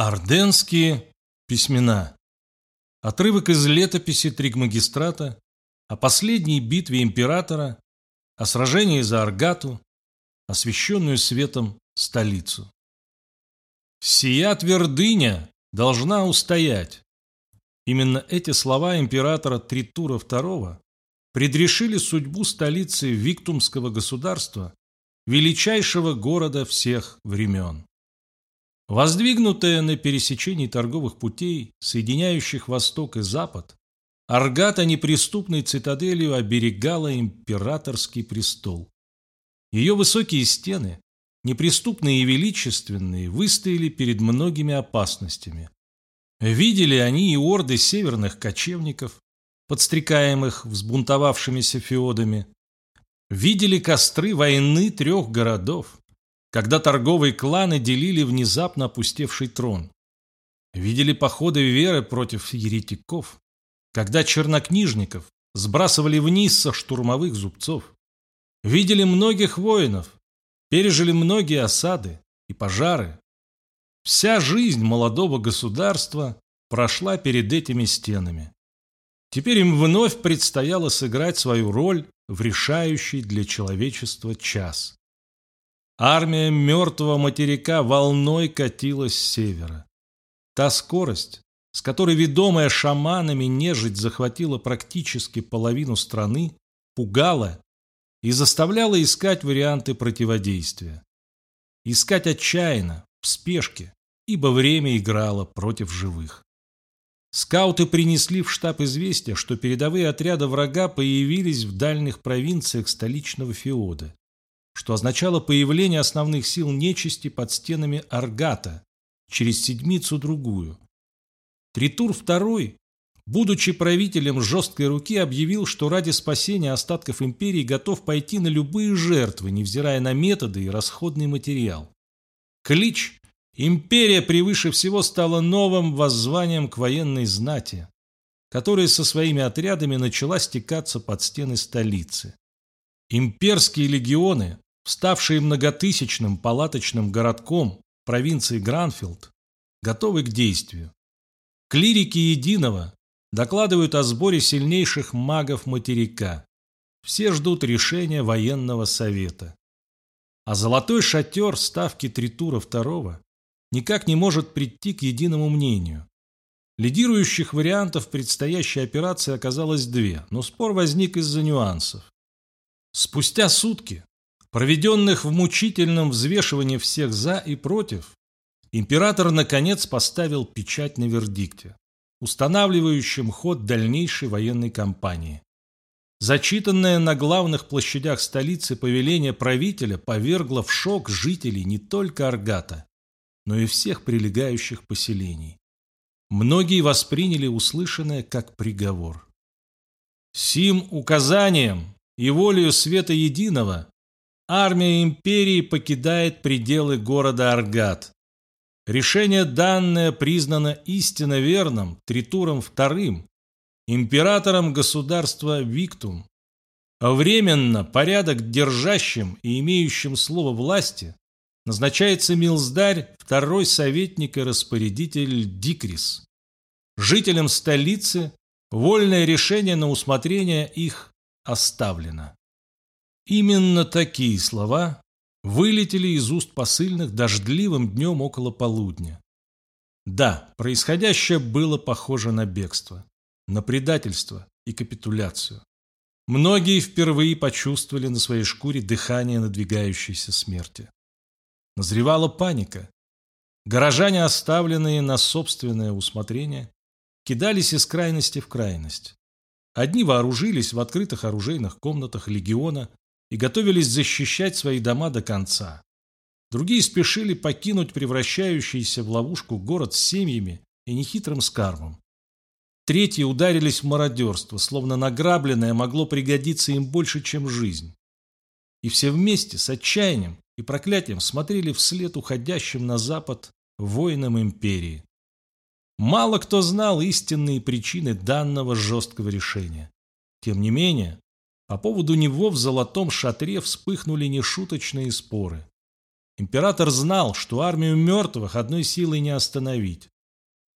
Орденские письмена. Отрывок из летописи Тригмагистрата о последней битве императора, о сражении за Аргату, освященную светом столицу. «Сия твердыня должна устоять». Именно эти слова императора Тритура II предрешили судьбу столицы Виктумского государства, величайшего города всех времен. Воздвигнутая на пересечении торговых путей, соединяющих Восток и Запад, Аргата неприступной цитаделью оберегала императорский престол. Ее высокие стены, неприступные и величественные, выстояли перед многими опасностями. Видели они и орды северных кочевников, подстрекаемых взбунтовавшимися феодами. Видели костры войны трех городов, когда торговые кланы делили внезапно опустевший трон. Видели походы веры против еретиков, когда чернокнижников сбрасывали вниз со штурмовых зубцов. Видели многих воинов, пережили многие осады и пожары. Вся жизнь молодого государства прошла перед этими стенами. Теперь им вновь предстояло сыграть свою роль в решающий для человечества час. Армия мертвого материка волной катилась с севера. Та скорость, с которой ведомая шаманами нежить захватила практически половину страны, пугала и заставляла искать варианты противодействия. Искать отчаянно, в спешке, ибо время играло против живых. Скауты принесли в штаб известие, что передовые отряды врага появились в дальних провинциях столичного феода что означало появление основных сил нечисти под стенами Аргата через седмицу-другую. Тритур II, будучи правителем жесткой руки, объявил, что ради спасения остатков империи готов пойти на любые жертвы, невзирая на методы и расходный материал. Клич «Империя превыше всего» стала новым воззванием к военной знати, которая со своими отрядами начала стекаться под стены столицы. Имперские легионы ставшие многотысячным палаточным городком провинции Гранфилд, готовы к действию. Клирики Единого докладывают о сборе сильнейших магов материка. Все ждут решения военного совета. А золотой шатер ставки Тритура II никак не может прийти к единому мнению. Лидирующих вариантов предстоящей операции оказалось две, но спор возник из-за нюансов. Спустя сутки проведенных в мучительном взвешивании всех «за» и «против», император наконец поставил печать на вердикте, устанавливающем ход дальнейшей военной кампании. Зачитанное на главных площадях столицы повеление правителя повергло в шок жителей не только Аргата, но и всех прилегающих поселений. Многие восприняли услышанное как приговор. Сим указанием и волею света единого армия империи покидает пределы города Аргат. Решение данное признано истинно верным Тритуром II, императором государства Виктум. Временно порядок держащим и имеющим слово власти назначается Милздарь, второй советник и распорядитель Дикрис. Жителям столицы вольное решение на усмотрение их оставлено. Именно такие слова вылетели из уст посыльных дождливым днем около полудня. Да, происходящее было похоже на бегство, на предательство и капитуляцию. Многие впервые почувствовали на своей шкуре дыхание надвигающейся смерти. Назревала паника. Горожане, оставленные на собственное усмотрение, кидались из крайности в крайность. Одни вооружились в открытых оружейных комнатах легиона и готовились защищать свои дома до конца. Другие спешили покинуть превращающийся в ловушку город с семьями и нехитрым скарбом. Третьи ударились в мародерство, словно награбленное могло пригодиться им больше, чем жизнь. И все вместе с отчаянием и проклятием смотрели вслед уходящим на запад воинам империи. Мало кто знал истинные причины данного жесткого решения. Тем не менее, по поводу него в золотом шатре вспыхнули нешуточные споры. Император знал, что армию мертвых одной силой не остановить.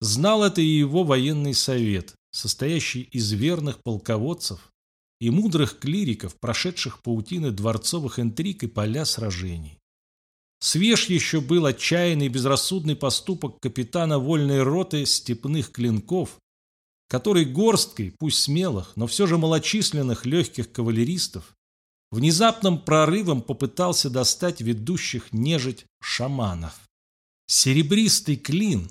Знал это и его военный совет, состоящий из верных полководцев и мудрых клириков, прошедших паутины дворцовых интриг и поля сражений. Свеж еще был отчаянный безрассудный поступок капитана вольной роты степных клинков, который горсткой, пусть смелых, но все же малочисленных легких кавалеристов, внезапным прорывом попытался достать ведущих нежить шаманов. Серебристый клин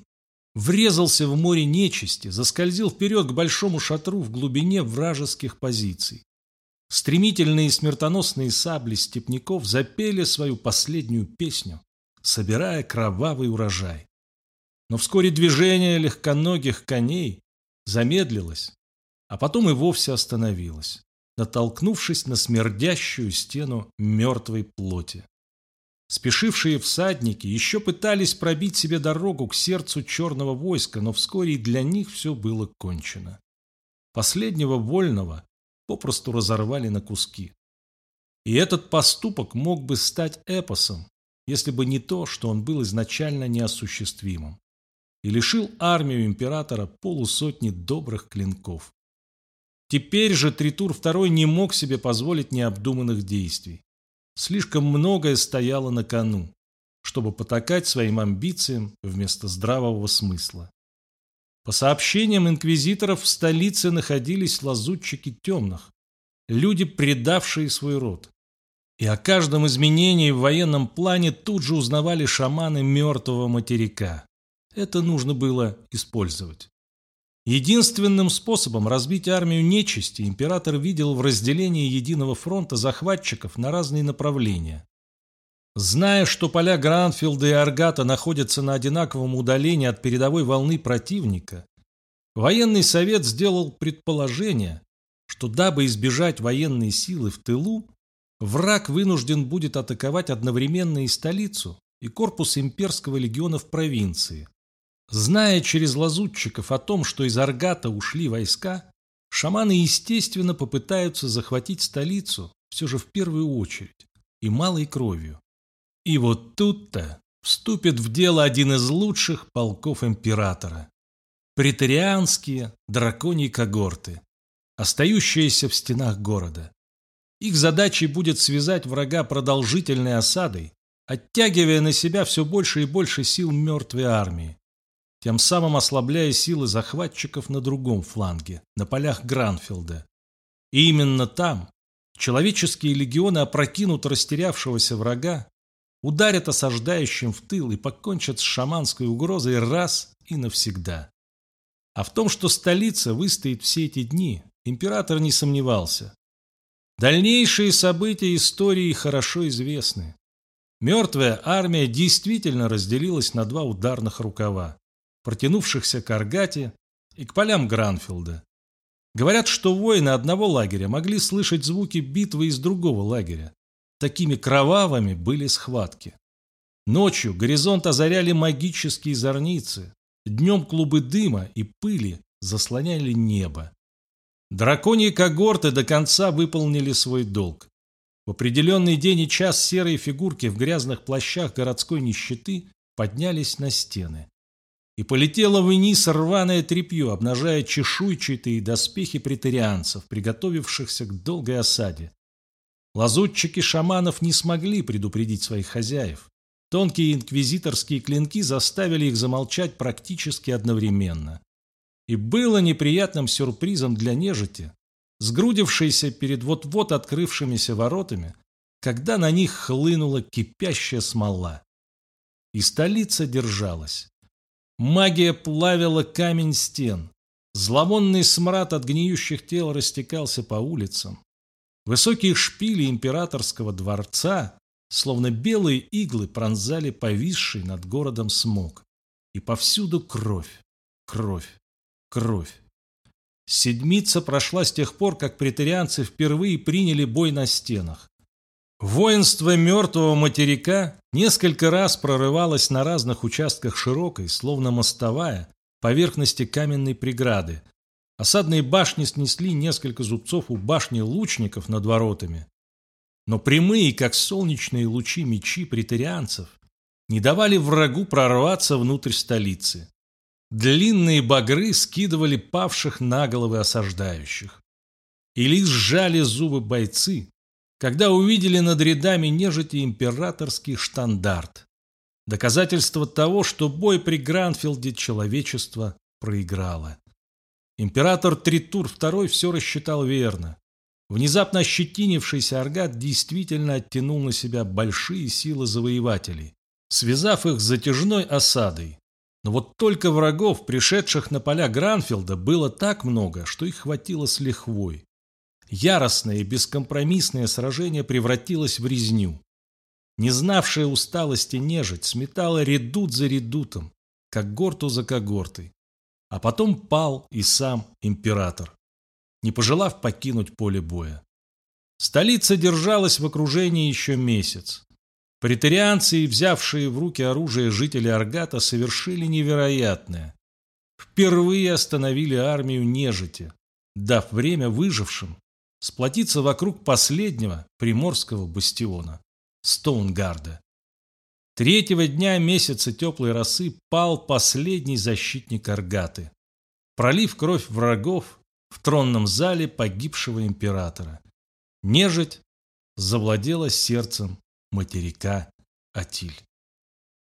врезался в море нечисти, заскользил вперед к большому шатру в глубине вражеских позиций. Стремительные смертоносные сабли степняков запели свою последнюю песню, собирая кровавый урожай. Но вскоре движение легконогих коней замедлилось, а потом и вовсе остановилось, натолкнувшись на смердящую стену мертвой плоти. Спешившие всадники еще пытались пробить себе дорогу к сердцу черного войска, но вскоре и для них все было кончено. Последнего вольного попросту разорвали на куски. И этот поступок мог бы стать эпосом, если бы не то, что он был изначально неосуществимым и лишил армию императора полусотни добрых клинков. Теперь же Тритур II не мог себе позволить необдуманных действий. Слишком многое стояло на кону, чтобы потакать своим амбициям вместо здравого смысла. По сообщениям инквизиторов в столице находились лазутчики темных, люди, предавшие свой род. И о каждом изменении в военном плане тут же узнавали шаманы мертвого материка. Это нужно было использовать. Единственным способом разбить армию нечисти император видел в разделении единого фронта захватчиков на разные направления. Зная, что поля Гранфилда и Аргата находятся на одинаковом удалении от передовой волны противника, военный совет сделал предположение, что дабы избежать военной силы в тылу, враг вынужден будет атаковать одновременно и столицу, и корпус имперского легиона в провинции, Зная через лазутчиков о том, что из Аргата ушли войска, шаманы, естественно, попытаются захватить столицу все же в первую очередь и малой кровью. И вот тут-то вступит в дело один из лучших полков императора. Претарианские драконьи когорты, остающиеся в стенах города. Их задачей будет связать врага продолжительной осадой, оттягивая на себя все больше и больше сил мертвой армии тем самым ослабляя силы захватчиков на другом фланге, на полях Гранфилда. И именно там человеческие легионы опрокинут растерявшегося врага, ударят осаждающим в тыл и покончат с шаманской угрозой раз и навсегда. А в том, что столица выстоит все эти дни, император не сомневался. Дальнейшие события истории хорошо известны. Мертвая армия действительно разделилась на два ударных рукава протянувшихся к Аргате и к полям Гранфилда. Говорят, что воины одного лагеря могли слышать звуки битвы из другого лагеря. Такими кровавыми были схватки. Ночью горизонт озаряли магические зорницы, днем клубы дыма и пыли заслоняли небо. Драконьи когорты до конца выполнили свой долг. В определенный день и час серые фигурки в грязных плащах городской нищеты поднялись на стены и полетело вниз рваное тряпье, обнажая чешуйчатые доспехи претарианцев, приготовившихся к долгой осаде. Лазутчики шаманов не смогли предупредить своих хозяев. Тонкие инквизиторские клинки заставили их замолчать практически одновременно. И было неприятным сюрпризом для нежити, сгрудившейся перед вот-вот открывшимися воротами, когда на них хлынула кипящая смола. И столица держалась. Магия плавила камень стен. Зловонный смрад от гниющих тел растекался по улицам. Высокие шпили императорского дворца, словно белые иглы, пронзали повисший над городом смог. И повсюду кровь, кровь, кровь. Седмица прошла с тех пор, как претарианцы впервые приняли бой на стенах. Воинство мертвого материка несколько раз прорывалось на разных участках широкой, словно мостовая, поверхности каменной преграды. Осадные башни снесли несколько зубцов у башни лучников над воротами. Но прямые, как солнечные лучи мечи претарианцев, не давали врагу прорваться внутрь столицы. Длинные багры скидывали павших на головы осаждающих. И лишь сжали зубы бойцы, когда увидели над рядами нежити императорский штандарт. Доказательство того, что бой при Гранфилде человечество проиграло. Император Тритур II все рассчитал верно. Внезапно ощетинившийся Аргат действительно оттянул на себя большие силы завоевателей, связав их с затяжной осадой. Но вот только врагов, пришедших на поля Гранфилда, было так много, что их хватило с лихвой. Яростное и бескомпромиссное сражение превратилось в резню. Не знавшая усталости нежить сметала редут за редутом, когорту за когортой. А потом пал и сам император, не пожелав покинуть поле боя. Столица держалась в окружении еще месяц. Претарианцы, взявшие в руки оружие жители Аргата, совершили невероятное. Впервые остановили армию нежити, дав время выжившим сплотиться вокруг последнего приморского бастиона – Стоунгарда. Третьего дня месяца теплой росы пал последний защитник Аргаты, пролив кровь врагов в тронном зале погибшего императора. Нежить завладела сердцем материка Атиль.